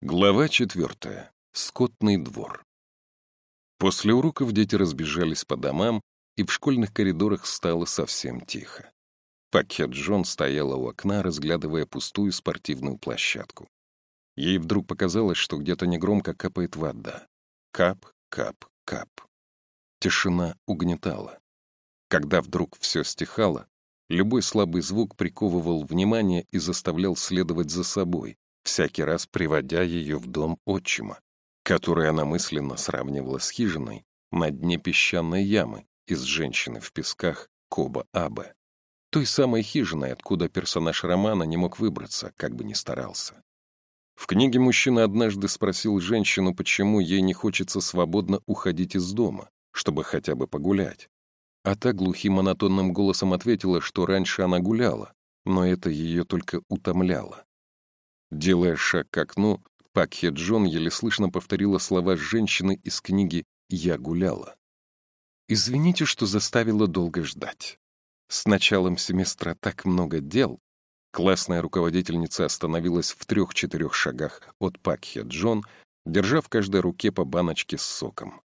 Глава четвертая. Скотный двор. После уроков дети разбежались по домам, и в школьных коридорах стало совсем тихо. Пакет Джон стояла у окна, разглядывая пустую спортивную площадку. Ей вдруг показалось, что где-то негромко капает вода. Кап, кап, кап. Тишина угнетала. Когда вдруг все стихало, любой слабый звук приковывал внимание и заставлял следовать за собой, всякий раз приводя ее в дом отчима, который она мысленно сравнивала с хижиной на дне песчаной ямы из женщины в песках Коба-Абе, той самой хижиной, откуда персонаж романа не мог выбраться, как бы ни старался. В книге мужчина однажды спросил женщину, почему ей не хочется свободно уходить из дома, чтобы хотя бы погулять. А та глухим монотонным голосом ответила, что раньше она гуляла, но это ее только утомляло. Делая шаг к окну, Пак Хе Джон еле слышно повторила слова женщины из книги «Я гуляла». «Извините, что заставила долго ждать. С началом семестра так много дел». Классная руководительница остановилась в трех-четырех шагах от Пак Хе Джон, держа в каждой руке по баночке с соком.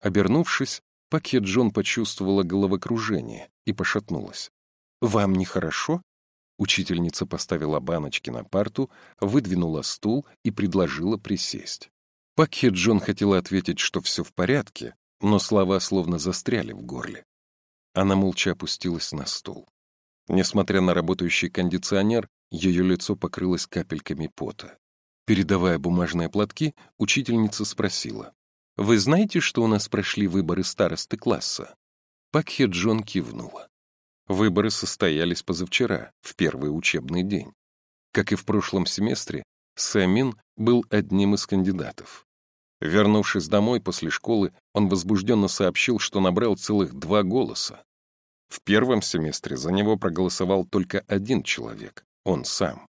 Обернувшись, Пак Хе Джон почувствовала головокружение и пошатнулась. «Вам нехорошо?» Учительница поставила баночки на парту, выдвинула стул и предложила присесть. Пакхи Джон хотела ответить, что все в порядке, но слова словно застряли в горле. Она молча опустилась на стул. Несмотря на работающий кондиционер, ее лицо покрылось капельками пота. Передавая бумажные платки, учительница спросила. «Вы знаете, что у нас прошли выборы старосты класса?» Пакхи Джон кивнула. Выборы состоялись позавчера, в первый учебный день. Как и в прошлом семестре, Сэмин был одним из кандидатов. Вернувшись домой после школы, он возбужденно сообщил, что набрал целых два голоса. В первом семестре за него проголосовал только один человек — он сам.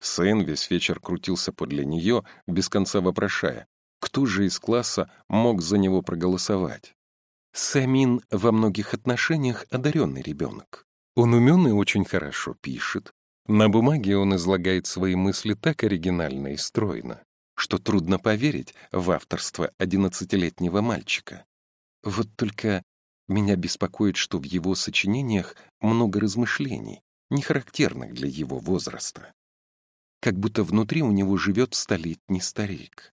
Сэн весь вечер крутился подле нее, без конца вопрошая, кто же из класса мог за него проголосовать. Самин во многих отношениях одаренный ребенок. Он умен и очень хорошо пишет. На бумаге он излагает свои мысли так оригинально и стройно, что трудно поверить в авторство одиннадцатилетнего мальчика. Вот только меня беспокоит, что в его сочинениях много размышлений, не характерных для его возраста. Как будто внутри у него живет столетний старик.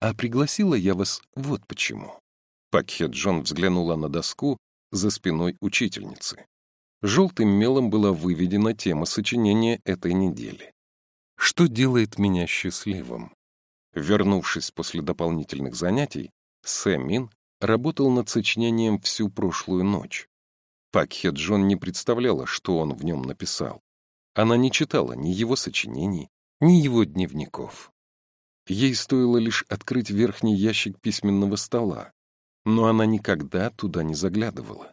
А пригласила я вас вот почему. Пакхе Джон взглянула на доску за спиной учительницы. Желтым мелом была выведена тема сочинения этой недели. Что делает меня счастливым? Вернувшись после дополнительных занятий, Сэмин работал над сочинением всю прошлую ночь. Пакхе Джон не представляла, что он в нем написал. Она не читала ни его сочинений, ни его дневников. Ей стоило лишь открыть верхний ящик письменного стола, но она никогда туда не заглядывала.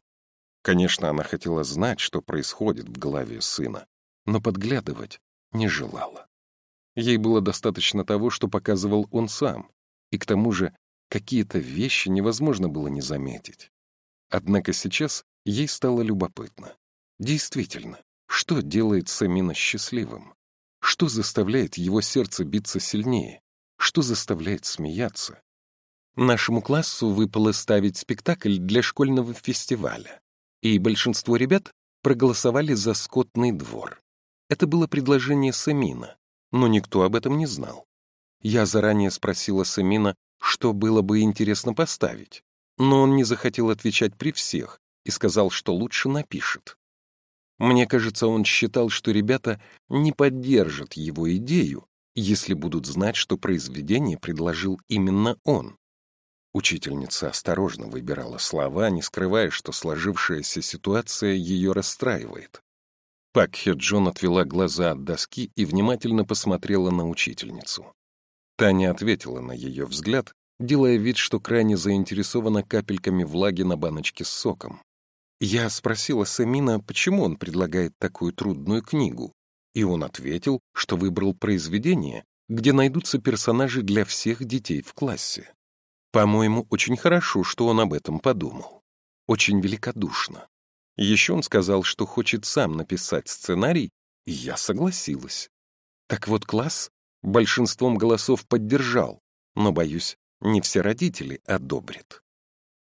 Конечно, она хотела знать, что происходит в голове сына, но подглядывать не желала. Ей было достаточно того, что показывал он сам, и к тому же какие-то вещи невозможно было не заметить. Однако сейчас ей стало любопытно. Действительно, что делает Самина счастливым? Что заставляет его сердце биться сильнее? Что заставляет смеяться? Нашему классу выпало ставить спектакль для школьного фестиваля, и большинство ребят проголосовали за скотный двор. Это было предложение Самина, но никто об этом не знал. Я заранее спросила Самина, что было бы интересно поставить, но он не захотел отвечать при всех и сказал, что лучше напишет. Мне кажется, он считал, что ребята не поддержат его идею, если будут знать, что произведение предложил именно он. Учительница осторожно выбирала слова, не скрывая, что сложившаяся ситуация ее расстраивает. Пак Хе Джон отвела глаза от доски и внимательно посмотрела на учительницу. Таня ответила на ее взгляд, делая вид, что крайне заинтересована капельками влаги на баночке с соком. Я спросила Самина, почему он предлагает такую трудную книгу, и он ответил, что выбрал произведение, где найдутся персонажи для всех детей в классе. По-моему, очень хорошо, что он об этом подумал. Очень великодушно. Еще он сказал, что хочет сам написать сценарий, и я согласилась. Так вот, класс большинством голосов поддержал, но, боюсь, не все родители одобрят.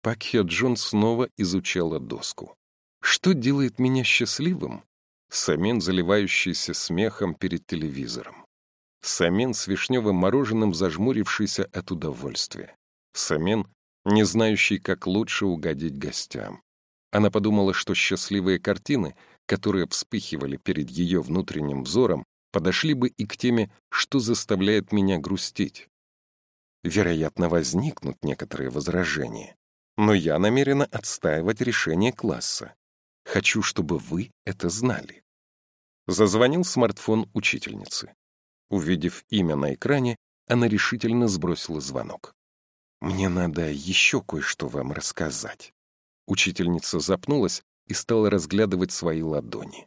Пак Хе Джон снова изучала доску. Что делает меня счастливым? Самин, заливающийся смехом перед телевизором. Самин с вишневым мороженым, зажмурившийся от удовольствия. Самин, не знающий, как лучше угодить гостям. Она подумала, что счастливые картины, которые вспыхивали перед ее внутренним взором, подошли бы и к теме «что заставляет меня грустить». Вероятно, возникнут некоторые возражения, но я намерена отстаивать решение класса. Хочу, чтобы вы это знали. Зазвонил смартфон учительницы. Увидев имя на экране, она решительно сбросила звонок. «Мне надо еще кое-что вам рассказать». Учительница запнулась и стала разглядывать свои ладони.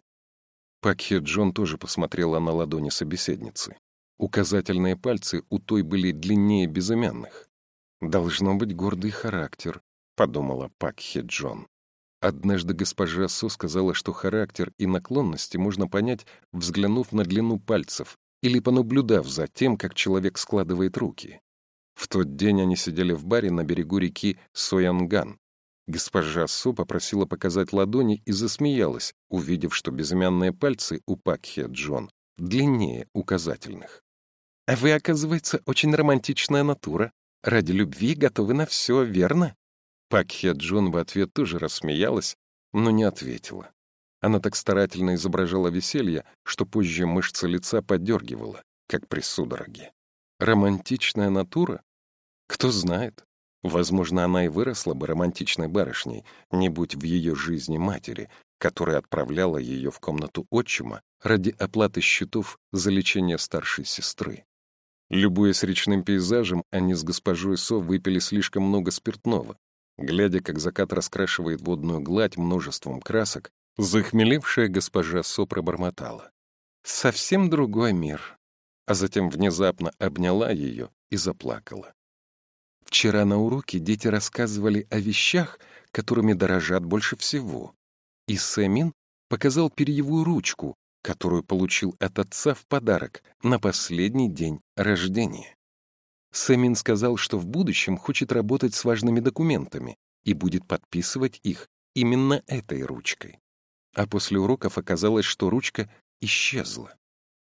Пакхе Джон тоже посмотрела на ладони собеседницы. Указательные пальцы у той были длиннее безымянных. «Должно быть гордый характер», — подумала Пакхе Джон. Однажды госпожа Со сказала, что характер и наклонности можно понять, взглянув на длину пальцев или понаблюдав за тем, как человек складывает руки. В тот день они сидели в баре на берегу реки Соянган. Госпожа Со попросила показать ладони и засмеялась, увидев, что безымянные пальцы у Пакхе Джон длиннее указательных. «А вы, оказывается, очень романтичная натура. Ради любви готовы на все, верно?» Пакхе Джон в ответ тоже рассмеялась, но не ответила. Она так старательно изображала веселье, что позже мышца лица подергивала, как при судороге. Романтичная натура? Кто знает. Возможно, она и выросла бы романтичной барышней, не будь в ее жизни матери, которая отправляла ее в комнату отчима ради оплаты счетов за лечение старшей сестры. Любуясь речным пейзажем, они с госпожой Со выпили слишком много спиртного, Глядя, как закат раскрашивает водную гладь множеством красок, захмелевшая госпожа Со пробормотала. «Совсем другой мир». А затем внезапно обняла ее и заплакала. Вчера на уроке дети рассказывали о вещах, которыми дорожат больше всего. И Сэмин показал перьевую ручку, которую получил от отца в подарок на последний день рождения. Сэмин сказал, что в будущем хочет работать с важными документами и будет подписывать их именно этой ручкой. А после уроков оказалось, что ручка исчезла.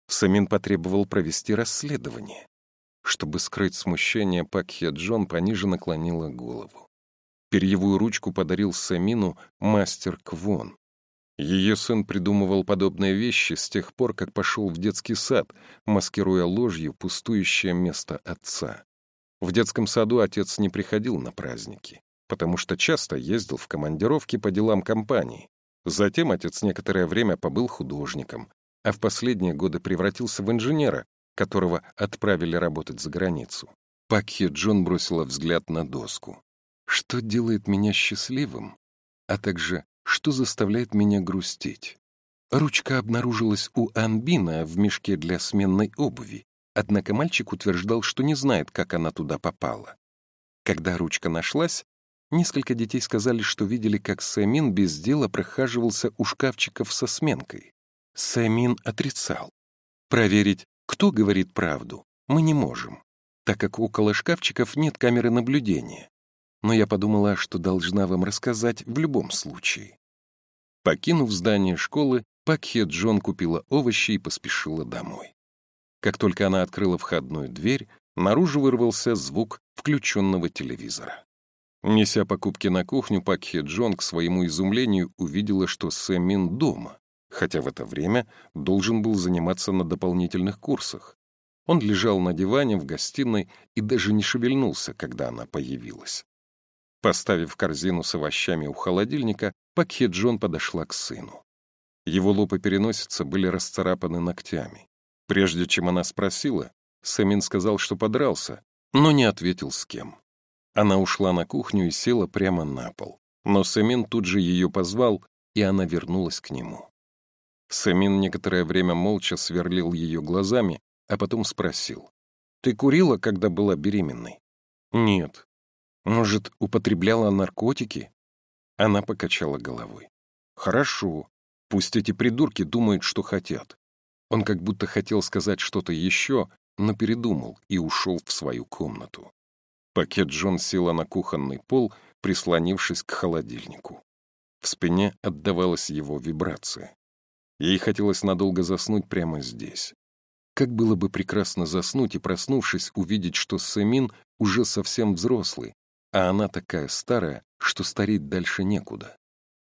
Сэмин потребовал провести расследование. Чтобы скрыть смущение, Пакхе Джон пониже наклонила голову. Перьевую ручку подарил Сэмину мастер Квон. Ее сын придумывал подобные вещи с тех пор, как пошел в детский сад, маскируя ложью пустующее место отца. В детском саду отец не приходил на праздники, потому что часто ездил в командировки по делам компании. Затем отец некоторое время побыл художником, а в последние годы превратился в инженера, которого отправили работать за границу. Пакхи Джон бросила взгляд на доску. Что делает меня счастливым, а также что заставляет меня грустить. Ручка обнаружилась у Анбина в мешке для сменной обуви, однако мальчик утверждал, что не знает, как она туда попала. Когда ручка нашлась, несколько детей сказали, что видели, как Сэмин без дела прохаживался у шкафчиков со сменкой. Сэмин отрицал. Проверить, кто говорит правду, мы не можем, так как около шкафчиков нет камеры наблюдения но я подумала, что должна вам рассказать в любом случае. Покинув здание школы, Пакхе Джон купила овощи и поспешила домой. Как только она открыла входную дверь, наружу вырвался звук включенного телевизора. Неся покупки на кухню, Пакхе Джон к своему изумлению увидела, что Сэмин дома, хотя в это время должен был заниматься на дополнительных курсах. Он лежал на диване в гостиной и даже не шевельнулся, когда она появилась. Поставив корзину с овощами у холодильника, Пакхе Джон подошла к сыну. Его лоб и переносица были расцарапаны ногтями. Прежде чем она спросила, Сэмин сказал, что подрался, но не ответил с кем. Она ушла на кухню и села прямо на пол. Но Сэмин тут же ее позвал, и она вернулась к нему. Сэмин некоторое время молча сверлил ее глазами, а потом спросил. «Ты курила, когда была беременной?» «Нет», может, употребляла наркотики? Она покачала головой. Хорошо. Пусть эти придурки думают, что хотят. Он как будто хотел сказать что-то еще, но передумал и ушел в свою комнату. Пакет Джон села на кухонный пол, прислонившись к холодильнику. В спине отдавалась его вибрация. Ей хотелось надолго заснуть прямо здесь. Как было бы прекрасно заснуть и, проснувшись, увидеть, что Сэмин уже совсем взрослый, а она такая старая, что стареть дальше некуда.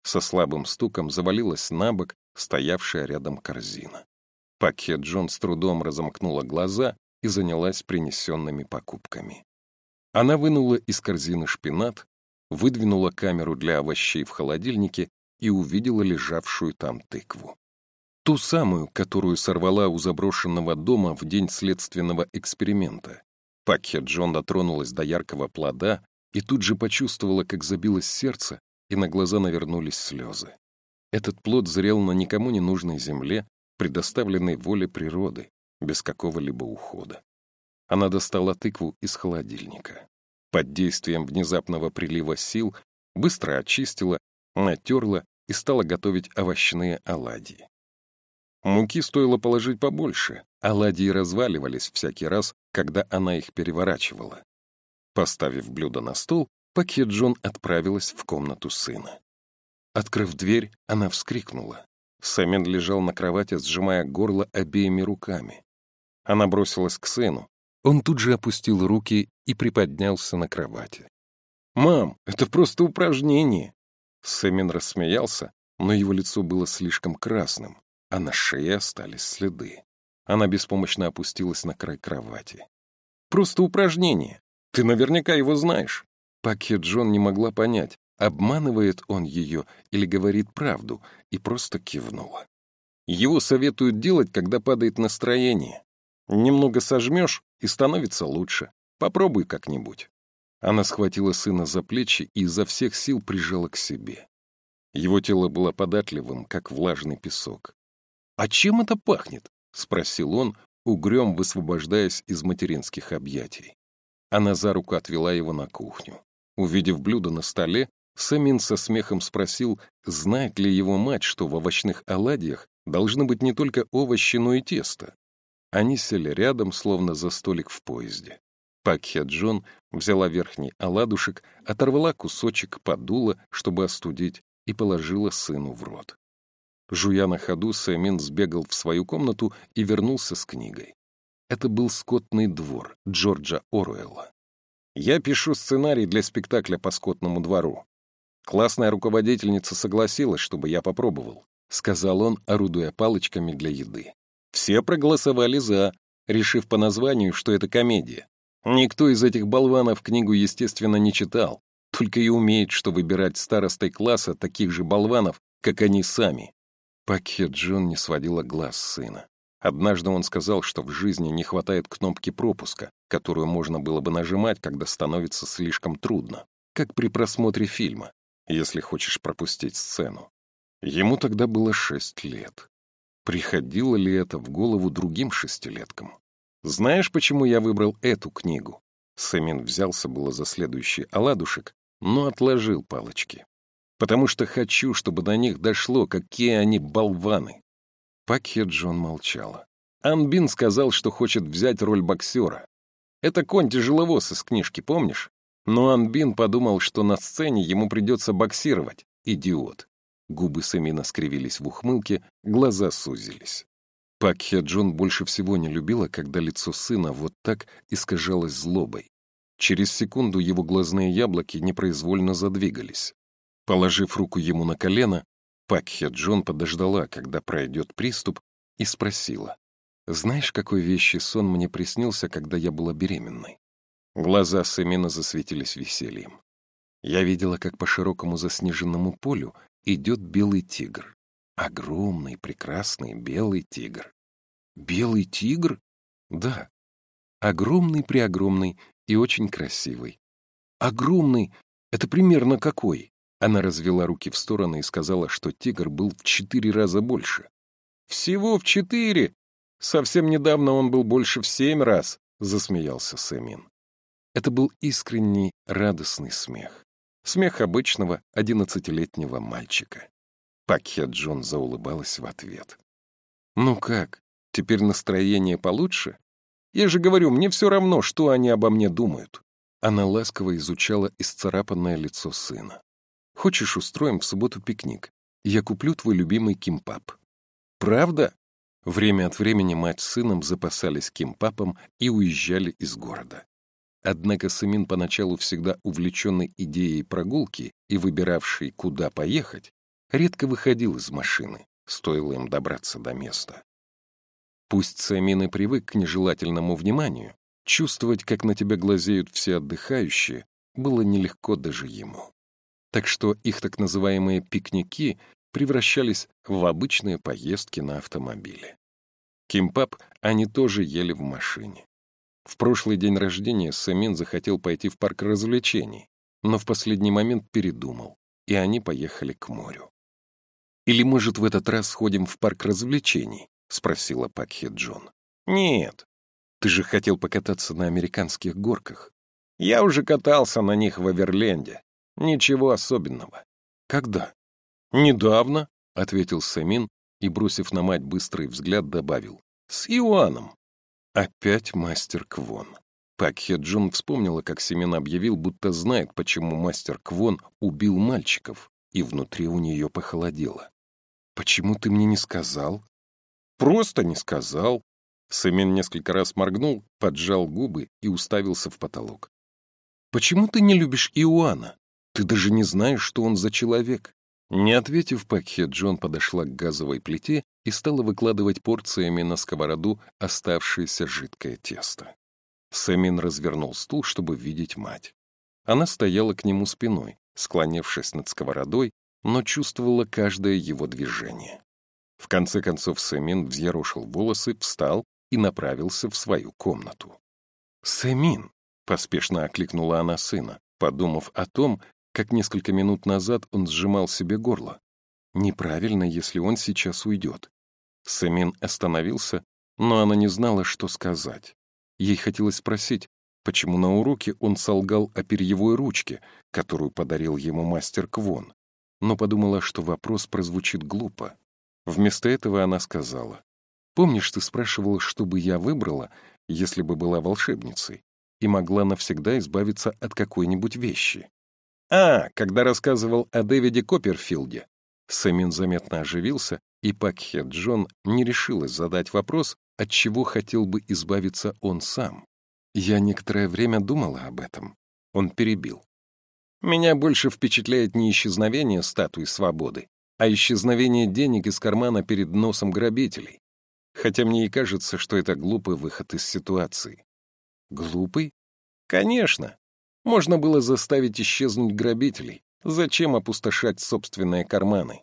Со слабым стуком завалилась на бок стоявшая рядом корзина. Пакет Джон с трудом разомкнула глаза и занялась принесенными покупками. Она вынула из корзины шпинат, выдвинула камеру для овощей в холодильнике и увидела лежавшую там тыкву. Ту самую, которую сорвала у заброшенного дома в день следственного эксперимента. Пакет Джон дотронулась до яркого плода и тут же почувствовала, как забилось сердце, и на глаза навернулись слезы. Этот плод зрел на никому не нужной земле, предоставленной воле природы, без какого-либо ухода. Она достала тыкву из холодильника. Под действием внезапного прилива сил быстро очистила, натерла и стала готовить овощные оладьи. Муки стоило положить побольше, оладьи разваливались всякий раз, когда она их переворачивала. Поставив блюдо на стол, Пакет Джон отправилась в комнату сына. Открыв дверь, она вскрикнула. Сэмин лежал на кровати, сжимая горло обеими руками. Она бросилась к сыну. Он тут же опустил руки и приподнялся на кровати. «Мам, это просто упражнение!» Сэмин рассмеялся, но его лицо было слишком красным, а на шее остались следы. Она беспомощно опустилась на край кровати. «Просто упражнение. Ты наверняка его знаешь». Пакет Джон не могла понять, обманывает он ее или говорит правду, и просто кивнула. Его советуют делать, когда падает настроение. Немного сожмешь, и становится лучше. Попробуй как-нибудь. Она схватила сына за плечи и изо всех сил прижала к себе. Его тело было податливым, как влажный песок. «А чем это пахнет?» — спросил он, угрём высвобождаясь из материнских объятий. Она за руку отвела его на кухню. Увидев блюдо на столе, Самин со смехом спросил, знает ли его мать, что в овощных оладьях должны быть не только овощи, но и тесто. Они сели рядом, словно за столик в поезде. Пакхе Джон взяла верхний оладушек, оторвала кусочек, подула, чтобы остудить, и положила сыну в рот. Жуя на ходу, Сэмин сбегал в свою комнату и вернулся с книгой. Это был «Скотный двор» Джорджа Оруэлла. «Я пишу сценарий для спектакля по скотному двору. Классная руководительница согласилась, чтобы я попробовал», — сказал он, орудуя палочками для еды. Все проголосовали «за», решив по названию, что это комедия. Никто из этих болванов книгу, естественно, не читал, только и умеет, что выбирать старостой класса таких же болванов, как они сами. Пакет Джон не сводила глаз сына. Однажды он сказал, что в жизни не хватает кнопки пропуска, которую можно было бы нажимать, когда становится слишком трудно, как при просмотре фильма, если хочешь пропустить сцену. Ему тогда было шесть лет. Приходило ли это в голову другим шестилеткам? Знаешь, почему я выбрал эту книгу? Сэмин взялся было за следующий оладушек, но отложил палочки. Потому что хочу, чтобы до них дошло, какие они болваны. Пакхе Джон молчала. Анбин сказал, что хочет взять роль боксера. Это конь-тяжеловоз из книжки, помнишь? Но Анбин подумал, что на сцене ему придется боксировать. Идиот. Губы Сэмина скривились в ухмылке, глаза сузились. Пак Хе Джон больше всего не любила, когда лицо сына вот так искажалось злобой. Через секунду его глазные яблоки непроизвольно задвигались. Положив руку ему на колено, Пак Хе Джон подождала, когда пройдет приступ, и спросила. «Знаешь, какой вещи сон мне приснился, когда я была беременной?» Глаза Сэмина засветились весельем. Я видела, как по широкому заснеженному полю идет белый тигр. Огромный, прекрасный белый тигр. Белый тигр? Да. Огромный-преогромный и очень красивый. Огромный — это примерно какой? Она развела руки в стороны и сказала, что тигр был в четыре раза больше. «Всего в четыре! Совсем недавно он был больше в семь раз!» — засмеялся Сэмин. Это был искренний, радостный смех. Смех обычного одиннадцатилетнего мальчика. Пакхе Джон заулыбалась в ответ. «Ну как, теперь настроение получше? Я же говорю, мне все равно, что они обо мне думают». Она ласково изучала исцарапанное лицо сына. «Хочешь, устроим в субботу пикник? Я куплю твой любимый кимпап». «Правда?» Время от времени мать с сыном запасались кимпапом и уезжали из города. Однако Самин, поначалу всегда увлеченный идеей прогулки и выбиравший, куда поехать, редко выходил из машины, стоило им добраться до места. Пусть Самин и привык к нежелательному вниманию, чувствовать, как на тебя глазеют все отдыхающие, было нелегко даже ему. Так что их так называемые пикники превращались в обычные поездки на автомобиле. Кимпап они тоже ели в машине. В прошлый день рождения Сэмин захотел пойти в парк развлечений, но в последний момент передумал, и они поехали к морю. «Или, может, в этот раз сходим в парк развлечений?» — спросила Пакхе Джон. «Нет. Ты же хотел покататься на американских горках. Я уже катался на них в Аверленде. Ничего особенного». «Когда?» «Недавно», — ответил Сэмин и, бросив на мать быстрый взгляд, добавил. «С Иоанном». Опять мастер Квон. Пак Хеджун вспомнила, как Семен объявил, будто знает, почему мастер Квон убил мальчиков, и внутри у нее похолодело. «Почему ты мне не сказал?» «Просто не сказал». Семен несколько раз моргнул, поджал губы и уставился в потолок. «Почему ты не любишь Иоанна? Ты даже не знаешь, что он за человек». Не ответив, Пакхе Джон подошла к газовой плите и стала выкладывать порциями на сковороду оставшееся жидкое тесто. Сэмин развернул стул, чтобы видеть мать. Она стояла к нему спиной, склонившись над сковородой, но чувствовала каждое его движение. В конце концов Сэмин взъерошил волосы, встал и направился в свою комнату. «Сэмин!» — поспешно окликнула она сына, подумав о том, как несколько минут назад он сжимал себе горло. Неправильно, если он сейчас уйдет. Сэмин остановился, но она не знала, что сказать. Ей хотелось спросить, почему на уроке он солгал о перьевой ручке, которую подарил ему мастер Квон, но подумала, что вопрос прозвучит глупо. Вместо этого она сказала, «Помнишь, ты спрашивал, что бы я выбрала, если бы была волшебницей, и могла навсегда избавиться от какой-нибудь вещи?» А, когда рассказывал о Дэвиде Копперфилде. Сэмин заметно оживился, и Пакхе Джон не решилась задать вопрос, от чего хотел бы избавиться он сам. Я некоторое время думала об этом. Он перебил. Меня больше впечатляет не исчезновение статуи свободы, а исчезновение денег из кармана перед носом грабителей. Хотя мне и кажется, что это глупый выход из ситуации. Глупый? Конечно. Можно было заставить исчезнуть грабителей. Зачем опустошать собственные карманы?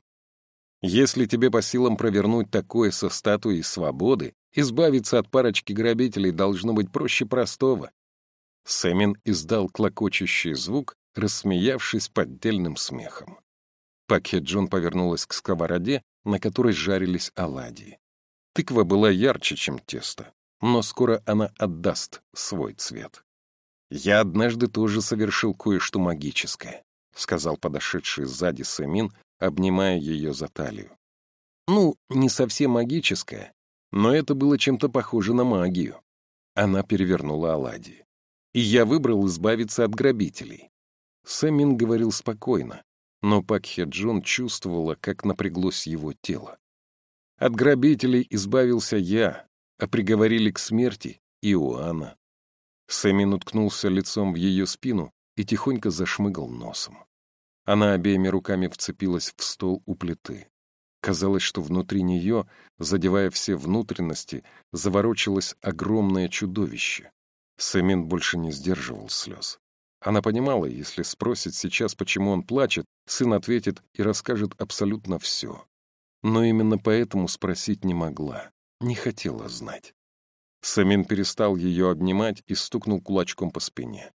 Если тебе по силам провернуть такое со статуей свободы, избавиться от парочки грабителей должно быть проще простого. Сэмин издал клокочущий звук, рассмеявшись поддельным смехом. Пакет Джон повернулась к сковороде, на которой жарились оладьи. Тыква была ярче, чем тесто, но скоро она отдаст свой цвет. «Я однажды тоже совершил кое-что магическое», — сказал подошедший сзади Сэмин, обнимая ее за талию. «Ну, не совсем магическое, но это было чем-то похоже на магию». Она перевернула оладьи. «И я выбрал избавиться от грабителей». Сэмин говорил спокойно, но Пакхе Джон чувствовала, как напряглось его тело. От грабителей избавился я, а приговорили к смерти Иоанна. Сэмин уткнулся лицом в ее спину и тихонько зашмыгал носом. Она обеими руками вцепилась в стол у плиты. Казалось, что внутри нее, задевая все внутренности, заворочилось огромное чудовище. Сэмин больше не сдерживал слез. Она понимала, если спросит сейчас, почему он плачет, сын ответит и расскажет абсолютно все. Но именно поэтому спросить не могла, не хотела знать. Самин перестал ее обнимать и стукнул кулачком по спине.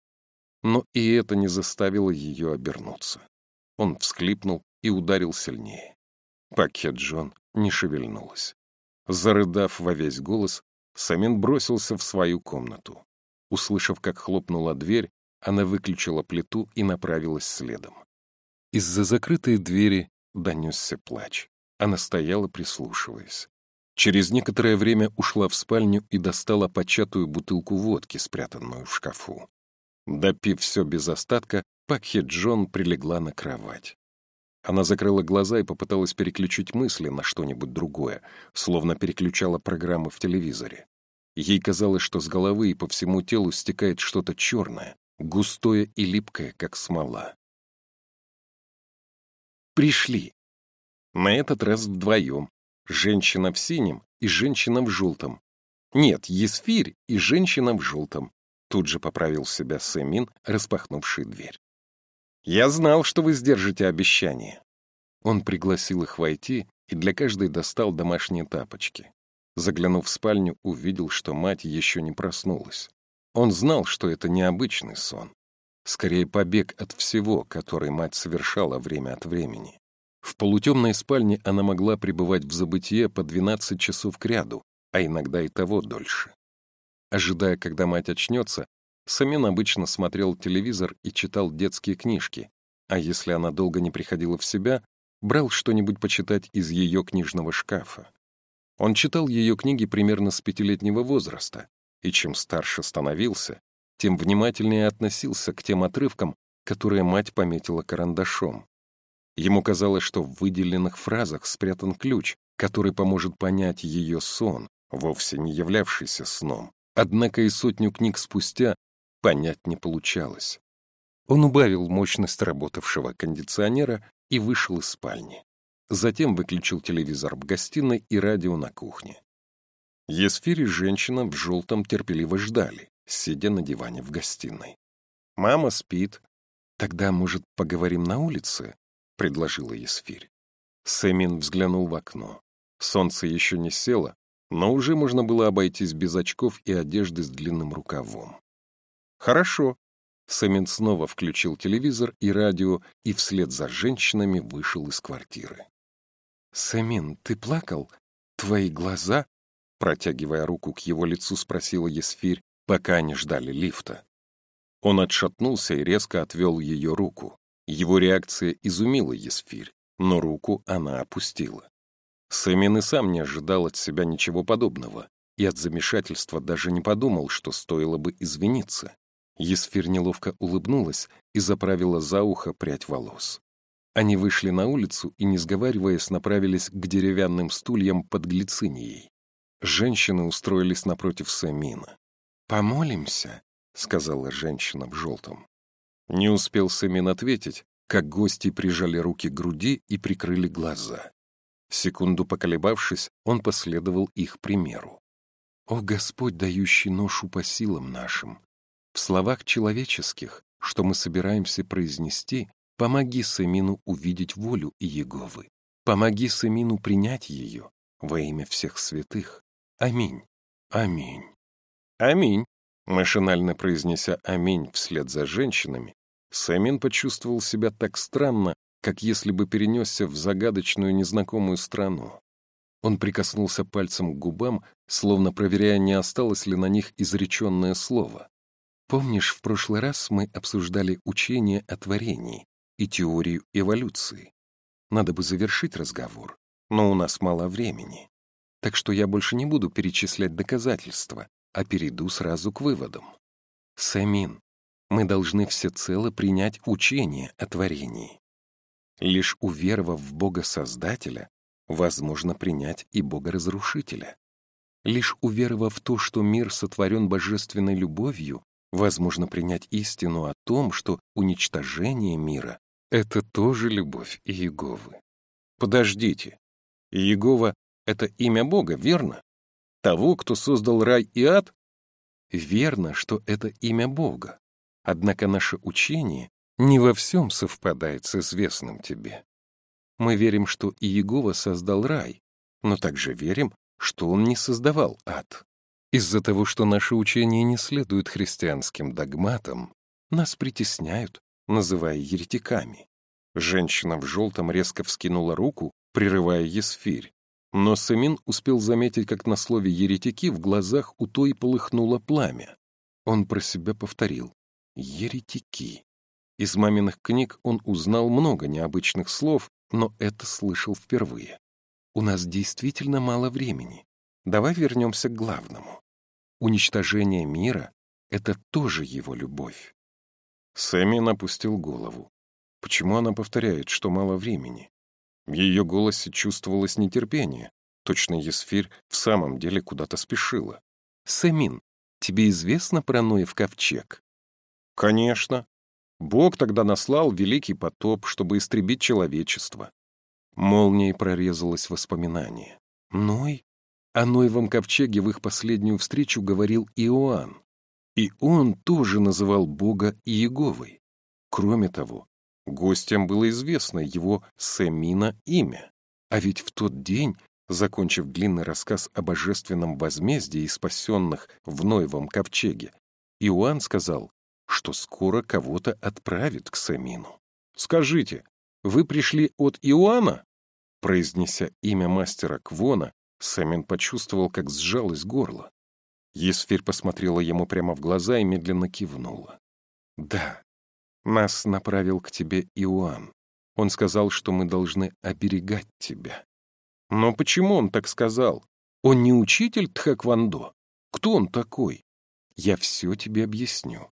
Но и это не заставило ее обернуться. Он всхлипнул и ударил сильнее. Пакет Джон не шевельнулась. Зарыдав во весь голос, Самин бросился в свою комнату. Услышав, как хлопнула дверь, она выключила плиту и направилась следом. Из-за закрытой двери донесся плач. Она стояла, прислушиваясь. Через некоторое время ушла в спальню и достала початую бутылку водки, спрятанную в шкафу. Допив все без остатка, Пакхи Джон прилегла на кровать. Она закрыла глаза и попыталась переключить мысли на что-нибудь другое, словно переключала программы в телевизоре. Ей казалось, что с головы и по всему телу стекает что-то черное, густое и липкое, как смола. Пришли. На этот раз вдвоем. Женщина в синем и женщина в желтом. Нет, Есфирь и женщина в желтом. Тут же поправил себя Сэмин, распахнувший дверь. «Я знал, что вы сдержите обещание». Он пригласил их войти и для каждой достал домашние тапочки. Заглянув в спальню, увидел, что мать еще не проснулась. Он знал, что это необычный сон. Скорее, побег от всего, который мать совершала время от времени. В полутемной спальне она могла пребывать в забытие по 12 часов кряду, а иногда и того дольше. Ожидая, когда мать очнется, Самин обычно смотрел телевизор и читал детские книжки, а если она долго не приходила в себя, брал что-нибудь почитать из ее книжного шкафа. Он читал ее книги примерно с пятилетнего возраста, и чем старше становился, тем внимательнее относился к тем отрывкам, которые мать пометила карандашом. Ему казалось, что в выделенных фразах спрятан ключ, который поможет понять ее сон, вовсе не являвшийся сном. Однако и сотню книг спустя понять не получалось. Он убавил мощность работавшего кондиционера и вышел из спальни. Затем выключил телевизор в гостиной и радио на кухне. Есфирь и женщина в желтом терпеливо ждали, сидя на диване в гостиной. «Мама спит. Тогда, может, поговорим на улице?» — предложила Есфирь. Сэмин взглянул в окно. Солнце еще не село, но уже можно было обойтись без очков и одежды с длинным рукавом. «Хорошо». Сэмин снова включил телевизор и радио и вслед за женщинами вышел из квартиры. «Сэмин, ты плакал? Твои глаза?» Протягивая руку к его лицу, спросила Есфирь, пока они ждали лифта. Он отшатнулся и резко отвел ее руку. Его реакция изумила Есфирь, но руку она опустила. Сэмин и сам не ожидал от себя ничего подобного, и от замешательства даже не подумал, что стоило бы извиниться. Есфир неловко улыбнулась и заправила за ухо прядь волос. Они вышли на улицу и, не сговариваясь, направились к деревянным стульям под глицинией. Женщины устроились напротив Сэмина. «Помолимся», — сказала женщина в желтом. Не успел Сэмин ответить, как гости прижали руки к груди и прикрыли глаза. Секунду поколебавшись, он последовал их примеру. «О Господь, дающий ношу по силам нашим! В словах человеческих, что мы собираемся произнести, помоги Сэмину увидеть волю Иеговы. Помоги Сэмину принять ее во имя всех святых. Аминь. Аминь. Аминь. Машинально произнеся «Аминь» вслед за женщинами, Сэмин почувствовал себя так странно, как если бы перенесся в загадочную незнакомую страну. Он прикоснулся пальцем к губам, словно проверяя, не осталось ли на них изреченное слово. Помнишь, в прошлый раз мы обсуждали учение о творении и теорию эволюции? Надо бы завершить разговор, но у нас мало времени. Так что я больше не буду перечислять доказательства, а перейду сразу к выводам. Самин, мы должны всецело принять учение о творении. Лишь уверовав в Бога-Создателя, возможно принять и Бога-Разрушителя. Лишь уверовав в то, что мир сотворен божественной любовью, возможно принять истину о том, что уничтожение мира — это тоже любовь Иеговы. Подождите. Иегова — это имя Бога, верно? Того, кто создал рай и ад? Верно, что это имя Бога. Однако наше учение не во всем совпадает с известным тебе. Мы верим, что Иегова создал рай, но также верим, что он не создавал ад. Из-за того, что наше учение не следует христианским догматам, нас притесняют, называя еретиками. Женщина в желтом резко вскинула руку, прерывая Есфирь. Но Самин успел заметить, как на слове «еретики» в глазах у той полыхнуло пламя. Он про себя повторил «еретики». Из маминых книг он узнал много необычных слов, но это слышал впервые. у нас действительно мало времени. Давай вернемся к главному. Уничтожение мира — это тоже его любовь. Сэмми опустил голову. Почему она повторяет, что мало времени? В ее голосе чувствовалось нетерпение. Точно Есфирь в самом деле куда-то спешила. «Сэмин, тебе известно про Ноев ковчег?» «Конечно. Бог тогда наслал великий потоп, чтобы истребить человечество». Молнией прорезалось воспоминание. «Ной?» О Ноевом ковчеге в их последнюю встречу говорил Иоанн. И он тоже называл Бога Иеговой. Кроме того, гостям было известно его Семина имя. А ведь в тот день, закончив длинный рассказ о божественном возмездии спасенных в Ноевом ковчеге, Иоанн сказал, что скоро кого-то отправит к Семину. «Скажите, вы пришли от Иоанна?» Произнеся имя мастера Квона, Сэмин почувствовал, как сжалось горло. Есфирь посмотрела ему прямо в глаза и медленно кивнула. «Да, нас направил к тебе Иоанн. Он сказал, что мы должны оберегать тебя». «Но почему он так сказал? Он не учитель Тхэквондо? Кто он такой?» «Я все тебе объясню.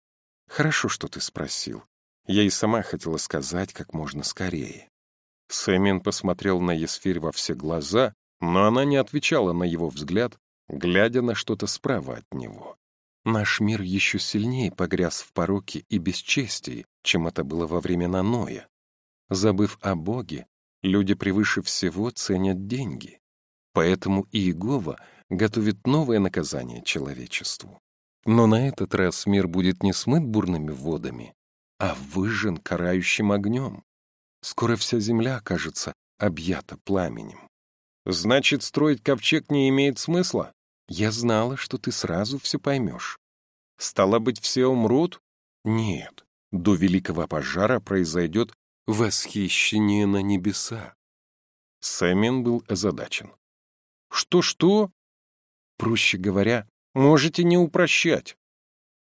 Хорошо, что ты спросил. Я и сама хотела сказать как можно скорее». Сэмин посмотрел на Есфирь во все глаза, но она не отвечала на его взгляд, глядя на что-то справа от него. Наш мир еще сильнее погряз в пороке и бесчестии, чем это было во времена Ноя. Забыв о Боге, люди превыше всего ценят деньги. Поэтому Иегова готовит новое наказание человечеству. Но на этот раз мир будет не смыт бурными водами, а выжжен карающим огнем. Скоро вся земля окажется объята пламенем. Значит, строить ковчег не имеет смысла? Я знала, что ты сразу все поймешь. Стало быть, все умрут? Нет. До великого пожара произойдет восхищение на небеса. Сэмин был озадачен. Что-что? Проще говоря, можете не упрощать.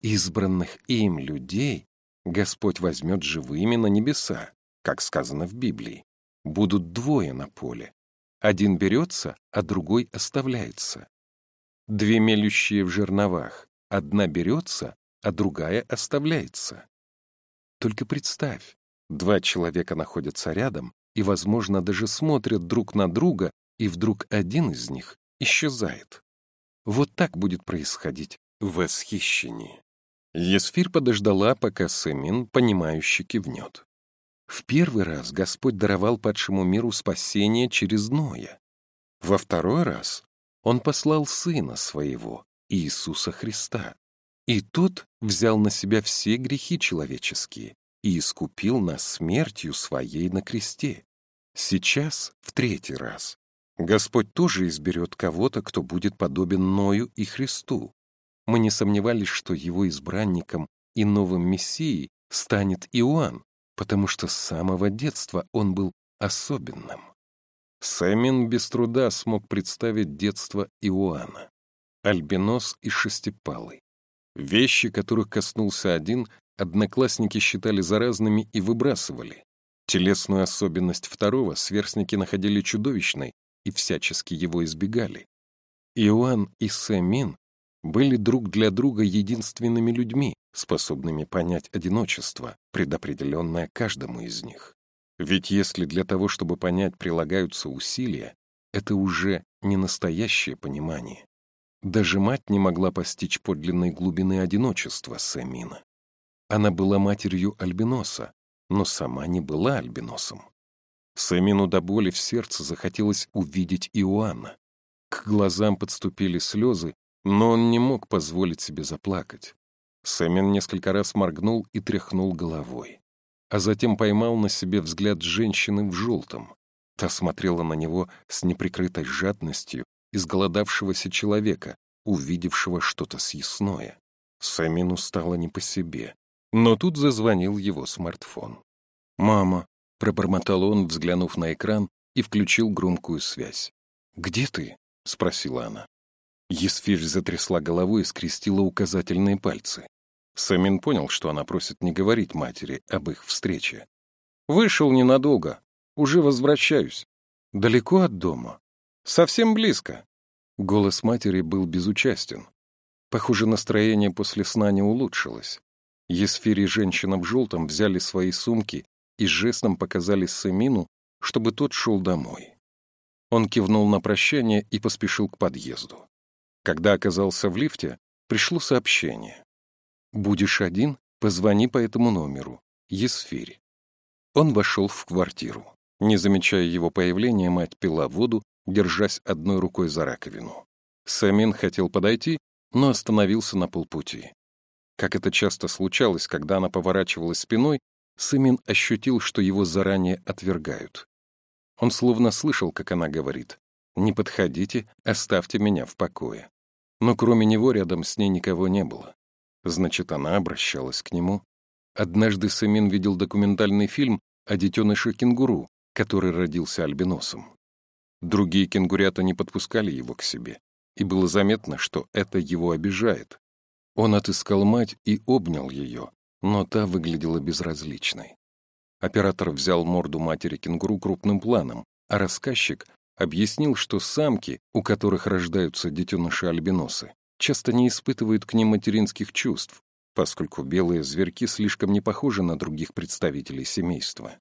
Избранных им людей Господь возьмет живыми на небеса, как сказано в Библии. Будут двое на поле, один берется, а другой оставляется. Две мелющие в жерновах. Одна берется, а другая оставляется. Только представь, два человека находятся рядом и, возможно, даже смотрят друг на друга, и вдруг один из них исчезает. Вот так будет происходить в восхищении. Есфир подождала, пока Сэмин, понимающе кивнет. В первый раз Господь даровал падшему миру спасение через Ноя. Во второй раз Он послал Сына Своего, Иисуса Христа. И тот взял на себя все грехи человеческие и искупил нас смертью Своей на кресте. Сейчас, в третий раз, Господь тоже изберет кого-то, кто будет подобен Ною и Христу. Мы не сомневались, что его избранником и новым Мессией станет Иоанн, потому что с самого детства он был особенным. Сэмин без труда смог представить детство Иоанна. Альбинос и шестипалый. Вещи, которых коснулся один, одноклассники считали заразными и выбрасывали. Телесную особенность второго сверстники находили чудовищной и всячески его избегали. Иоанн и Сэмин были друг для друга единственными людьми, способными понять одиночество, предопределенное каждому из них. Ведь если для того, чтобы понять, прилагаются усилия, это уже не настоящее понимание. Даже мать не могла постичь подлинной глубины одиночества Сэмина. Она была матерью Альбиноса, но сама не была Альбиносом. Сэмину до боли в сердце захотелось увидеть Иоанна. К глазам подступили слезы, но он не мог позволить себе заплакать. Сэмин несколько раз моргнул и тряхнул головой. А затем поймал на себе взгляд женщины в желтом. Та смотрела на него с неприкрытой жадностью изголодавшегося человека, увидевшего что-то съестное. Сэмину стало не по себе. Но тут зазвонил его смартфон. «Мама», — пробормотал он, взглянув на экран, и включил громкую связь. «Где ты?» — спросила она. Есфирь затрясла головой и скрестила указательные пальцы. Самин понял, что она просит не говорить матери об их встрече. «Вышел ненадолго. Уже возвращаюсь. Далеко от дома?» Совсем близко. Голос матери был безучастен. Похоже, настроение после сна не улучшилось. Есфири и женщина в желтом взяли свои сумки и жестом показали Сэмину, чтобы тот шел домой. Он кивнул на прощание и поспешил к подъезду. Когда оказался в лифте, пришло сообщение. «Будешь один? Позвони по этому номеру. Есфирь». Он вошел в квартиру. Не замечая его появления, мать пила воду, держась одной рукой за раковину. Самин хотел подойти, но остановился на полпути. Как это часто случалось, когда она поворачивалась спиной, Сымин ощутил, что его заранее отвергают. Он словно слышал, как она говорит «Не подходите, оставьте меня в покое». Но кроме него рядом с ней никого не было. Значит, она обращалась к нему. Однажды Сымин видел документальный фильм о детеныше кенгуру, который родился альбиносом. Другие кенгурята не подпускали его к себе, и было заметно, что это его обижает. Он отыскал мать и обнял ее, но та выглядела безразличной. Оператор взял морду матери кенгуру крупным планом, а рассказчик объяснил, что самки, у которых рождаются детеныши-альбиносы, часто не испытывают к ним материнских чувств, поскольку белые зверьки слишком не похожи на других представителей семейства.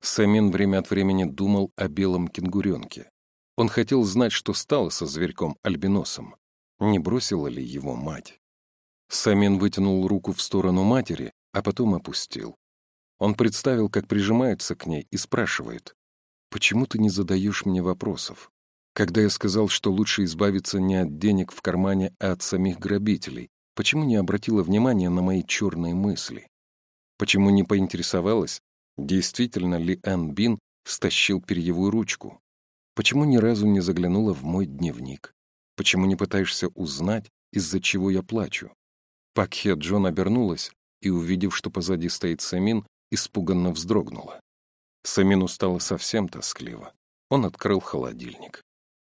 Самин время от времени думал о белом кенгуренке. Он хотел знать, что стало со зверьком-альбиносом. Не бросила ли его мать? Самин вытянул руку в сторону матери, а потом опустил. Он представил, как прижимается к ней и спрашивает, «Почему ты не задаешь мне вопросов? Когда я сказал, что лучше избавиться не от денег в кармане, а от самих грабителей, почему не обратила внимания на мои черные мысли? Почему не поинтересовалась, действительно ли Эн Бин стащил перьевую ручку? Почему ни разу не заглянула в мой дневник? Почему не пытаешься узнать, из-за чего я плачу? Пакхе Джон обернулась и, увидев, что позади стоит Самин, испуганно вздрогнула. Самину стало совсем тоскливо. Он открыл холодильник.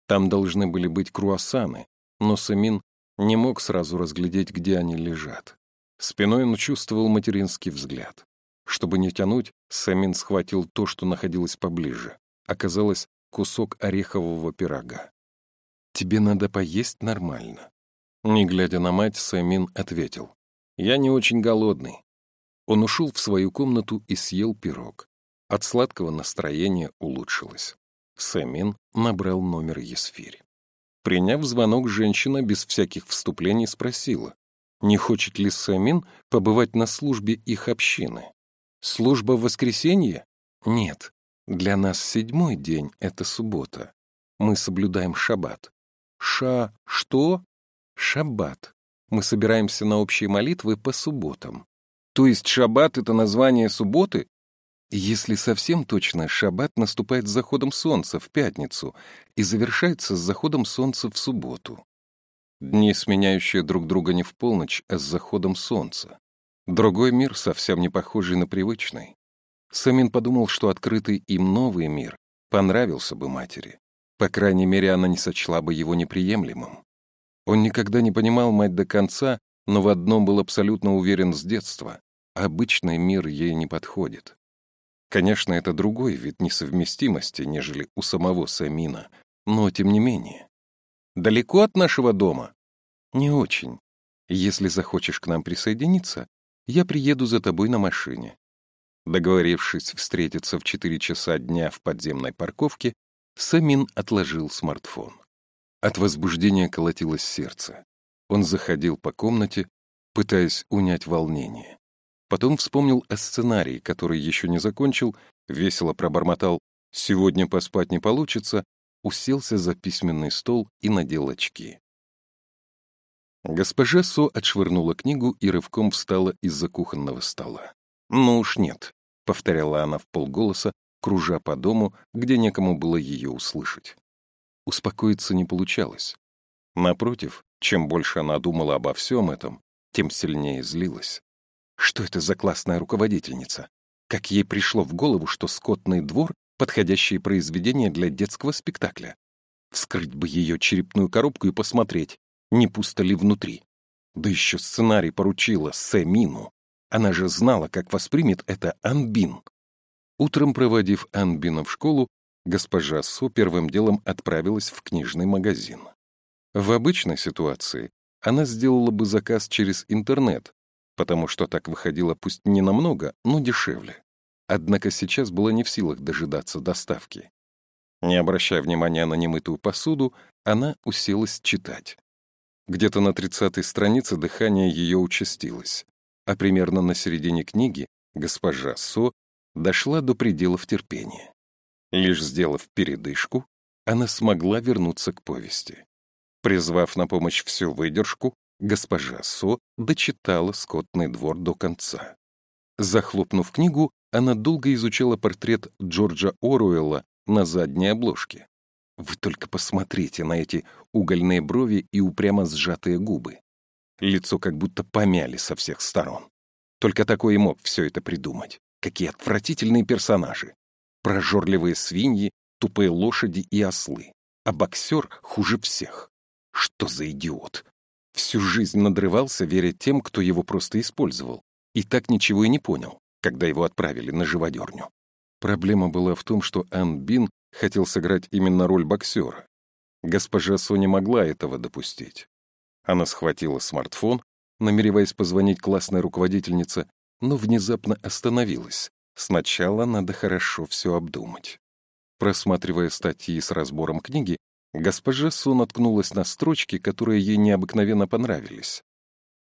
Там должны были быть круассаны, но Самин не мог сразу разглядеть, где они лежат. Спиной он чувствовал материнский взгляд. Чтобы не тянуть, Самин схватил то, что находилось поближе. Оказалось, кусок орехового пирога. «Тебе надо поесть нормально», не глядя на мать, Сэмин ответил. «Я не очень голодный». Он ушел в свою комнату и съел пирог. От сладкого настроения улучшилось. Сэмин набрал номер Есфирь. Приняв звонок, женщина без всяких вступлений спросила, не хочет ли Сэмин побывать на службе их общины. «Служба в воскресенье?» «Нет. Для нас седьмой день — это суббота. Мы соблюдаем шаббат». «Ша... что?» Шаббат. Мы собираемся на общие молитвы по субботам. То есть шаббат — это название субботы? Если совсем точно, шаббат наступает с заходом солнца в пятницу и завершается с заходом солнца в субботу. Дни, сменяющие друг друга не в полночь, а с заходом солнца. Другой мир, совсем не похожий на привычный. Самин подумал, что открытый им новый мир понравился бы матери. По крайней мере, она не сочла бы его неприемлемым. Он никогда не понимал мать до конца, но в одном был абсолютно уверен с детства. Обычный мир ей не подходит. Конечно, это другой вид несовместимости, нежели у самого Самина, но тем не менее. Далеко от нашего дома? Не очень. Если захочешь к нам присоединиться, я приеду за тобой на машине. Договорившись встретиться в 4 часа дня в подземной парковке, Самин отложил смартфон. От возбуждения колотилось сердце. Он заходил по комнате, пытаясь унять волнение. Потом вспомнил о сценарии, который еще не закончил, весело пробормотал «сегодня поспать не получится», уселся за письменный стол и надел очки. Госпожа Со отшвырнула книгу и рывком встала из-за кухонного стола. «Ну уж нет», — повторяла она в полголоса, кружа по дому, где некому было ее услышать. Успокоиться не получалось. Напротив, чем больше она думала обо всем этом, тем сильнее злилась. Что это за классная руководительница? Как ей пришло в голову, что «Скотный двор» — подходящее произведение для детского спектакля? Вскрыть бы ее черепную коробку и посмотреть, не пусто ли внутри. Да еще сценарий поручила Сэмину. Она же знала, как воспримет это Анбин. Утром, проводив Анбина в школу, госпожа Со первым делом отправилась в книжный магазин. В обычной ситуации она сделала бы заказ через интернет, потому что так выходило пусть не намного, но дешевле. Однако сейчас была не в силах дожидаться доставки. Не обращая внимания на немытую посуду, она уселась читать. Где-то на тридцатой странице дыхание ее участилось, а примерно на середине книги госпожа Со дошла до пределов терпения. Лишь сделав передышку, она смогла вернуться к повести. Призвав на помощь всю выдержку, госпожа Со дочитала «Скотный двор» до конца. Захлопнув книгу, она долго изучала портрет Джорджа Оруэлла на задней обложке. Вы только посмотрите на эти угольные брови и упрямо сжатые губы. Лицо как будто помяли со всех сторон. Только такой и мог все это придумать. Какие отвратительные персонажи. Прожорливые свиньи, тупые лошади и ослы. А боксер хуже всех. Что за идиот? Всю жизнь надрывался, веря тем, кто его просто использовал. И так ничего и не понял, когда его отправили на живодерню. Проблема была в том, что Ан Бин хотел сыграть именно роль боксера. Госпожа Соня могла этого допустить. Она схватила смартфон, намереваясь позвонить классной руководительнице, но внезапно остановилась. Сначала надо хорошо все обдумать. Просматривая статьи с разбором книги, госпожа Со наткнулась на строчки, которые ей необыкновенно понравились.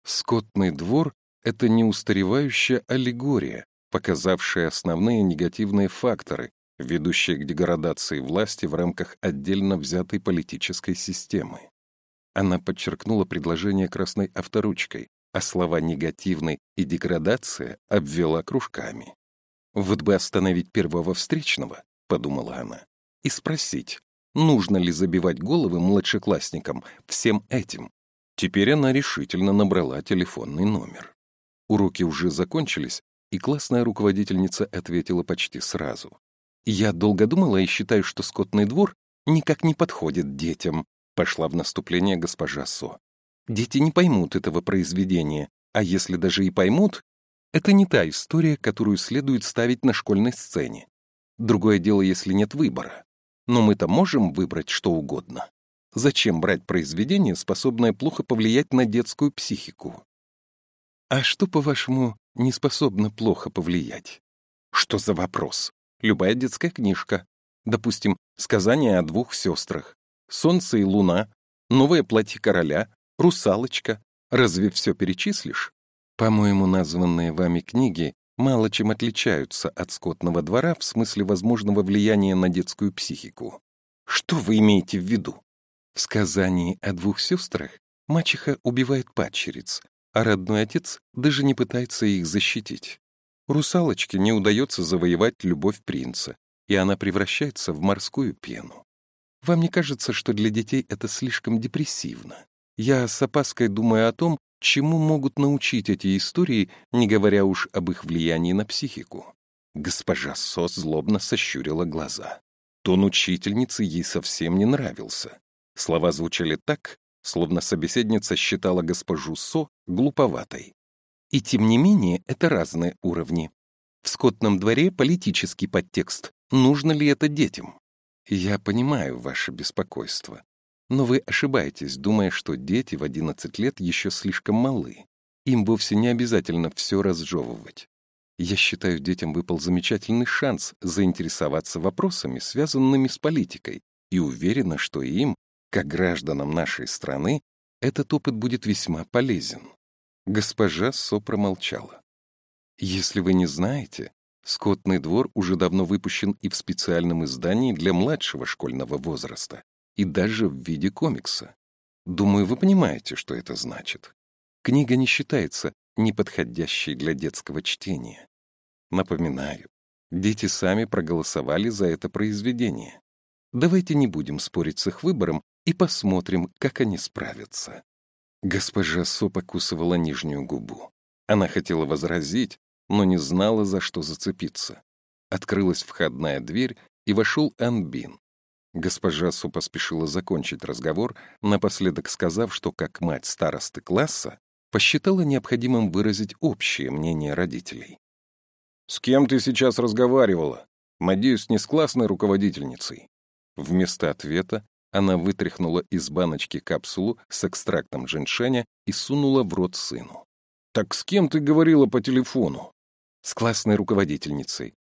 «Скотный двор — это неустаревающая аллегория, показавшая основные негативные факторы, ведущие к деградации власти в рамках отдельно взятой политической системы. Она подчеркнула предложение красной авторучкой, а слова «негативный» и «деградация» обвела кружками. «Вот бы остановить первого встречного», — подумала она, «и спросить, нужно ли забивать головы младшеклассникам всем этим». Теперь она решительно набрала телефонный номер. Уроки уже закончились, и классная руководительница ответила почти сразу. «Я долго думала и считаю, что скотный двор никак не подходит детям», пошла в наступление госпожа Со. «Дети не поймут этого произведения, а если даже и поймут, это не та история, которую следует ставить на школьной сцене. Другое дело, если нет выбора. Но мы-то можем выбрать что угодно. Зачем брать произведение, способное плохо повлиять на детскую психику? А что, по-вашему, не способно плохо повлиять? Что за вопрос? Любая детская книжка. Допустим, сказание о двух сестрах. Солнце и луна, новое платье короля, русалочка. Разве все перечислишь? По-моему, названные вами книги мало чем отличаются от скотного двора в смысле возможного влияния на детскую психику. Что вы имеете в виду? В сказании о двух сестрах мачеха убивает падчериц, а родной отец даже не пытается их защитить. Русалочке не удается завоевать любовь принца, и она превращается в морскую пену. Вам не кажется, что для детей это слишком депрессивно? Я с опаской думаю о том, чему могут научить эти истории, не говоря уж об их влиянии на психику. Госпожа Сос злобно сощурила глаза. Тон учительницы ей совсем не нравился. Слова звучали так, словно собеседница считала госпожу Со глуповатой. И тем не менее, это разные уровни. В скотном дворе политический подтекст. Нужно ли это детям? Я понимаю ваше беспокойство. Но вы ошибаетесь, думая, что дети в 11 лет еще слишком малы. Им вовсе не обязательно все разжевывать. Я считаю, детям выпал замечательный шанс заинтересоваться вопросами, связанными с политикой, и уверена, что им, как гражданам нашей страны, этот опыт будет весьма полезен. Госпожа Со промолчала. Если вы не знаете, скотный двор уже давно выпущен и в специальном издании для младшего школьного возраста, и даже в виде комикса. Думаю, вы понимаете, что это значит. Книга не считается неподходящей для детского чтения. Напоминаю, дети сами проголосовали за это произведение. Давайте не будем спорить с их выбором и посмотрим, как они справятся. Госпожа Со покусывала нижнюю губу. Она хотела возразить, но не знала, за что зацепиться. Открылась входная дверь, и вошел Анбин. Госпожа Су поспешила закончить разговор, напоследок сказав, что как мать старосты класса посчитала необходимым выразить общее мнение родителей. «С кем ты сейчас разговаривала?» Надеюсь, не с классной руководительницей?» Вместо ответа она вытряхнула из баночки капсулу с экстрактом джиншеня и сунула в рот сыну. «Так с кем ты говорила по телефону?» «С классной руководительницей.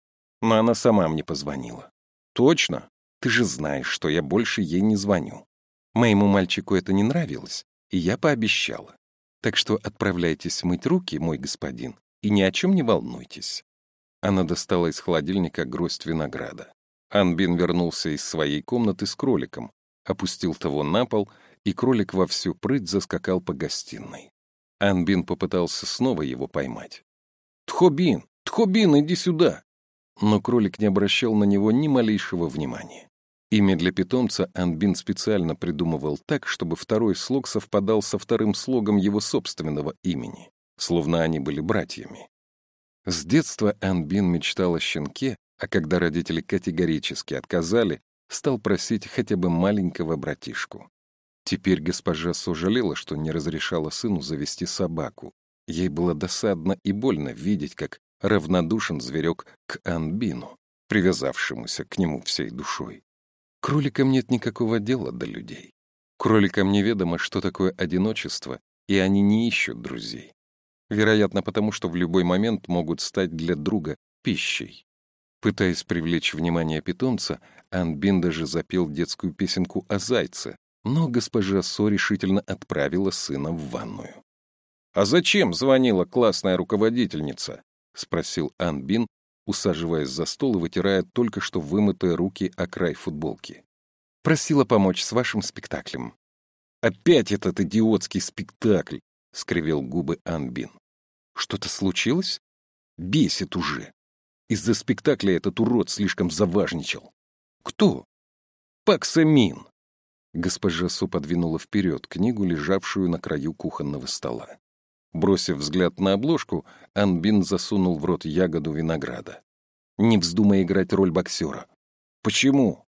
Но она сама мне позвонила». «Точно? Ты же знаешь, что я больше ей не звоню. Моему мальчику это не нравилось, и я пообещала. Так что отправляйтесь мыть руки, мой господин, и ни о чем не волнуйтесь». Она достала из холодильника гроздь винограда. Анбин вернулся из своей комнаты с кроликом, опустил того на пол, и кролик во всю прыть заскакал по гостиной. Анбин попытался снова его поймать. «Тхобин! Тхобин, иди сюда!» Но кролик не обращал на него ни малейшего внимания. Имя для питомца Анбин специально придумывал так, чтобы второй слог совпадал со вторым слогом его собственного имени, словно они были братьями. С детства Анбин мечтал о щенке, а когда родители категорически отказали, стал просить хотя бы маленького братишку. Теперь госпожа сожалела, что не разрешала сыну завести собаку. Ей было досадно и больно видеть, как равнодушен зверек к Анбину, привязавшемуся к нему всей душой. Кроликам нет никакого дела до людей. Кроликам неведомо, что такое одиночество, и они не ищут друзей. Вероятно, потому что в любой момент могут стать для друга пищей. Пытаясь привлечь внимание питомца, Анбин даже запел детскую песенку о зайце, но госпожа Со решительно отправила сына в ванную. «А зачем звонила классная руководительница?» — спросил Анбин, усаживаясь за стол и вытирая только что вымытые руки о край футболки. «Просила помочь с вашим спектаклем». «Опять этот идиотский спектакль!» — скривил губы Анбин. «Что-то случилось? Бесит уже. Из-за спектакля этот урод слишком заважничал». «Кто?» «Паксамин». Госпожа Су подвинула вперед книгу, лежавшую на краю кухонного стола. Бросив взгляд на обложку, Анбин засунул в рот ягоду винограда. «Не вздумай играть роль боксера». «Почему?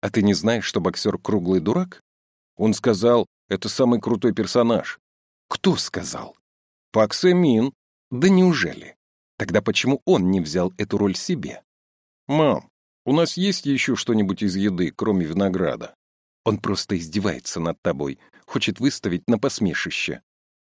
А ты не знаешь, что боксер круглый дурак?» Он сказал, это самый крутой персонаж. «Кто сказал?» «Пак Сэмин». «Да неужели? Тогда почему он не взял эту роль себе?» «Мам, у нас есть еще что-нибудь из еды, кроме винограда?» «Он просто издевается над тобой, хочет выставить на посмешище»,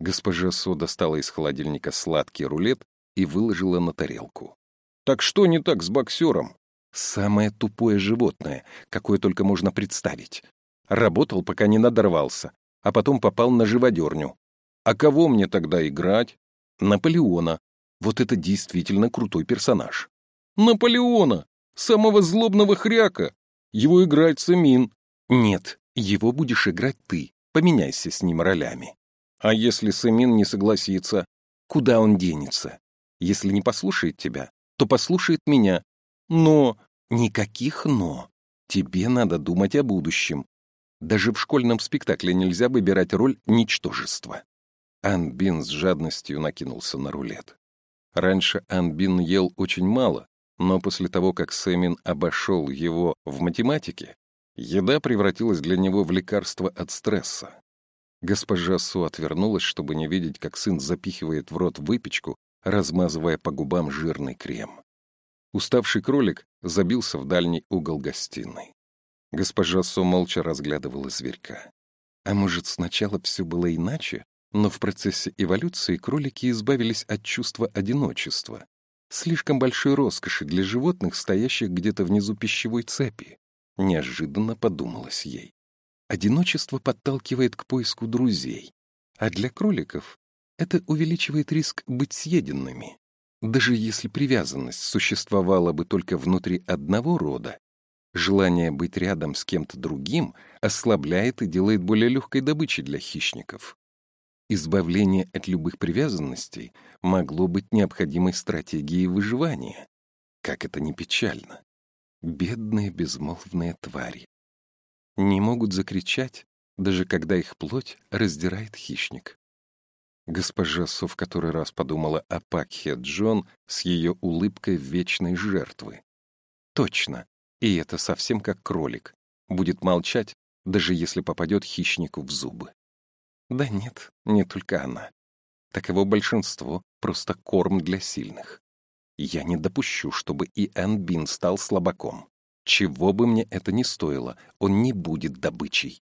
Госпожа Со достала из холодильника сладкий рулет и выложила на тарелку. «Так что не так с боксером?» «Самое тупое животное, какое только можно представить. Работал, пока не надорвался, а потом попал на живодерню. А кого мне тогда играть? Наполеона. Вот это действительно крутой персонаж. Наполеона! Самого злобного хряка! Его играет Самин. Нет, его будешь играть ты. Поменяйся с ним ролями. А если Сэмин не согласится, куда он денется? Если не послушает тебя, то послушает меня. Но никаких «но». Тебе надо думать о будущем. Даже в школьном спектакле нельзя выбирать роль ничтожества. Анбин с жадностью накинулся на рулет. Раньше Анбин ел очень мало, но после того, как Сэмин обошел его в математике, еда превратилась для него в лекарство от стресса. Госпожа Су отвернулась, чтобы не видеть, как сын запихивает в рот выпечку, размазывая по губам жирный крем. Уставший кролик забился в дальний угол гостиной. Госпожа Су молча разглядывала зверька. А может, сначала все было иначе, но в процессе эволюции кролики избавились от чувства одиночества, слишком большой роскоши для животных, стоящих где-то внизу пищевой цепи. Неожиданно подумалось ей. Одиночество подталкивает к поиску друзей, а для кроликов это увеличивает риск быть съеденными. Даже если привязанность существовала бы только внутри одного рода, желание быть рядом с кем-то другим ослабляет и делает более легкой добычей для хищников. Избавление от любых привязанностей могло быть необходимой стратегией выживания. Как это не печально. Бедные безмолвные твари не могут закричать, даже когда их плоть раздирает хищник. Госпожа Со в который раз подумала о Пакхе Джон с ее улыбкой вечной жертвы. Точно, и это совсем как кролик. Будет молчать, даже если попадет хищнику в зубы. Да нет, не только она. Таково большинство, просто корм для сильных. Я не допущу, чтобы и Энбин стал слабаком. Чего бы мне это ни стоило, он не будет добычей.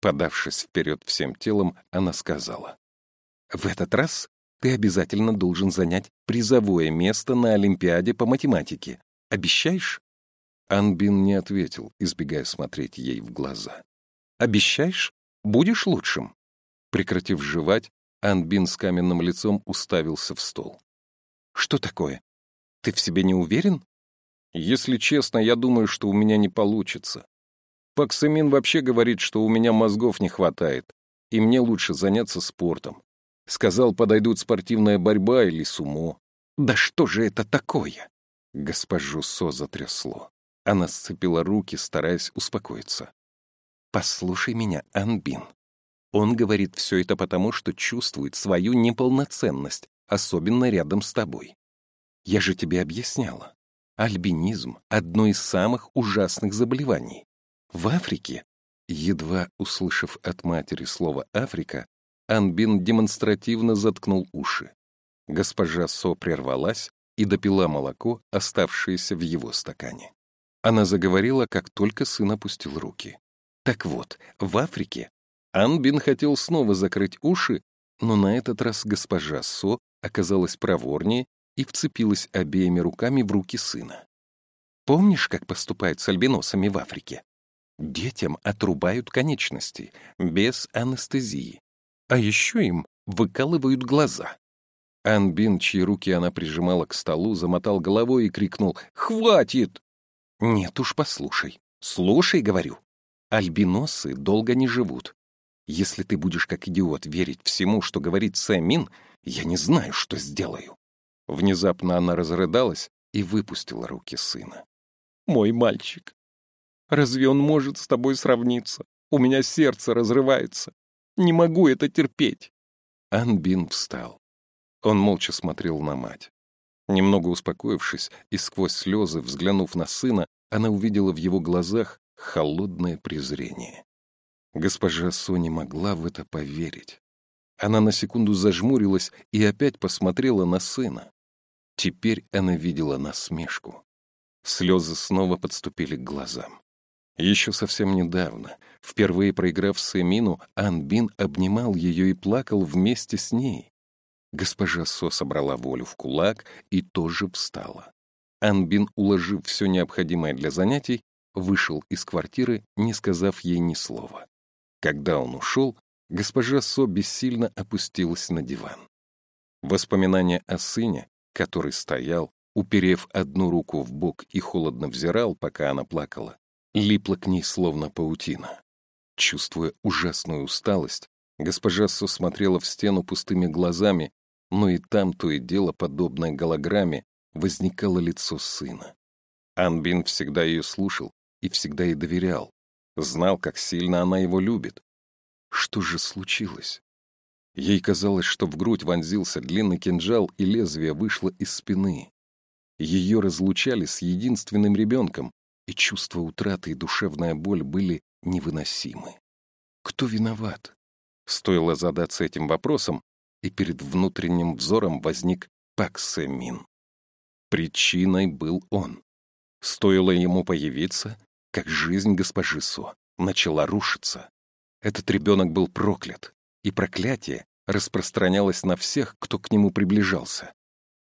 Подавшись вперед всем телом, она сказала. «В этот раз ты обязательно должен занять призовое место на Олимпиаде по математике. Обещаешь?» Анбин не ответил, избегая смотреть ей в глаза. «Обещаешь? Будешь лучшим?» Прекратив жевать, Анбин с каменным лицом уставился в стол. «Что такое? Ты в себе не уверен?» «Если честно, я думаю, что у меня не получится. Паксамин вообще говорит, что у меня мозгов не хватает, и мне лучше заняться спортом. Сказал, подойдут спортивная борьба или сумо. Да что же это такое? Госпожу Со затрясло. Она сцепила руки, стараясь успокоиться. «Послушай меня, Анбин. Он говорит все это потому, что чувствует свою неполноценность, особенно рядом с тобой. Я же тебе объясняла. Альбинизм — одно из самых ужасных заболеваний. В Африке, едва услышав от матери слово «Африка», Анбин демонстративно заткнул уши. Госпожа Со прервалась и допила молоко, оставшееся в его стакане. Она заговорила, как только сын опустил руки. Так вот, в Африке Анбин хотел снова закрыть уши, но на этот раз госпожа Со оказалась проворнее и вцепилась обеими руками в руки сына. Помнишь, как поступают с альбиносами в Африке? Детям отрубают конечности, без анестезии. А еще им выкалывают глаза. Анбин, чьи руки она прижимала к столу, замотал головой и крикнул «Хватит!» «Нет уж, послушай. Слушай, говорю. Альбиносы долго не живут. Если ты будешь как идиот верить всему, что говорит Сэмин, я не знаю, что сделаю». Внезапно она разрыдалась и выпустила руки сына. «Мой мальчик, разве он может с тобой сравниться? У меня сердце разрывается. Не могу это терпеть. Анбин встал. Он молча смотрел на мать. Немного успокоившись и сквозь слезы взглянув на сына, она увидела в его глазах холодное презрение. Госпожа Сони могла в это поверить. Она на секунду зажмурилась и опять посмотрела на сына. Теперь она видела насмешку. Слезы снова подступили к глазам. Еще совсем недавно, впервые проиграв Сэмину, Анбин обнимал ее и плакал вместе с ней. Госпожа Со собрала волю в кулак и тоже встала. Анбин, уложив все необходимое для занятий, вышел из квартиры, не сказав ей ни слова. Когда он ушел, госпожа Со бессильно опустилась на диван. Воспоминания о сыне, который стоял, уперев одну руку в бок и холодно взирал, пока она плакала, липла к ней словно паутина. Чувствуя ужасную усталость, госпожа Со смотрела в стену пустыми глазами, но и там то и дело, подобное голограмме, возникало лицо сына. Анбин всегда ее слушал и всегда ей доверял, знал, как сильно она его любит. Что же случилось? Ей казалось, что в грудь вонзился длинный кинжал, и лезвие вышло из спины. Ее разлучали с единственным ребенком, и чувство утраты и душевная боль были невыносимы. Кто виноват? Стоило задаться этим вопросом, и перед внутренним взором возник Пак Сэмин. Причиной был он. Стоило ему появиться, как жизнь госпожи Со начала рушиться. Этот ребенок был проклят, и проклятие распространялось на всех, кто к нему приближался.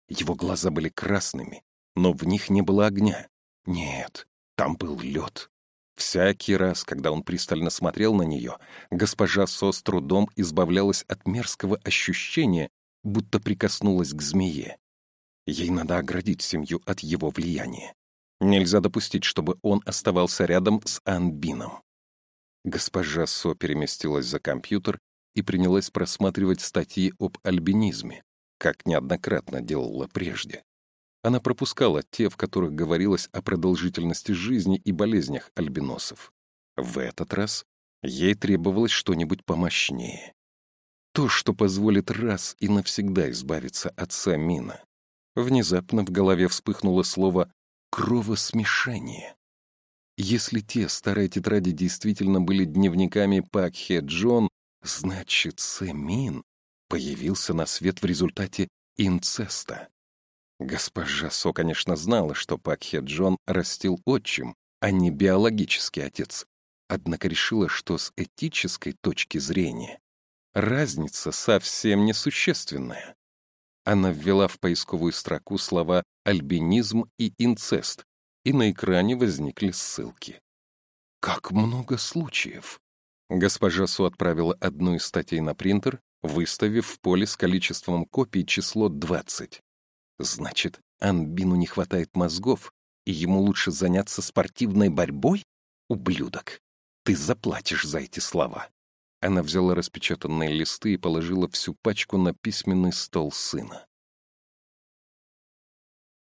Его глаза были красными, но в них не было огня. Нет, там был лед. Всякий раз, когда он пристально смотрел на нее, госпожа Со с трудом избавлялась от мерзкого ощущения, будто прикоснулась к змее. Ей надо оградить семью от его влияния. Нельзя допустить, чтобы он оставался рядом с Анбином. Госпожа Со переместилась за компьютер и принялась просматривать статьи об альбинизме, как неоднократно делала прежде. Она пропускала те, в которых говорилось о продолжительности жизни и болезнях альбиносов. В этот раз ей требовалось что-нибудь помощнее. То, что позволит раз и навсегда избавиться от Самина. Внезапно в голове вспыхнуло слово «кровосмешение». Если те старые тетради действительно были дневниками Пакхе Джон, значит, Сэмин появился на свет в результате инцеста. Госпожа Со, конечно, знала, что Пак Хе Джон растил отчим, а не биологический отец, однако решила, что с этической точки зрения разница совсем несущественная. Она ввела в поисковую строку слова «альбинизм» и «инцест», и на экране возникли ссылки. Как много случаев! Госпожа Су отправила одну из статей на принтер, выставив в поле с количеством копий число 20. Значит, Анбину не хватает мозгов, и ему лучше заняться спортивной борьбой? Ублюдок! Ты заплатишь за эти слова. Она взяла распечатанные листы и положила всю пачку на письменный стол сына.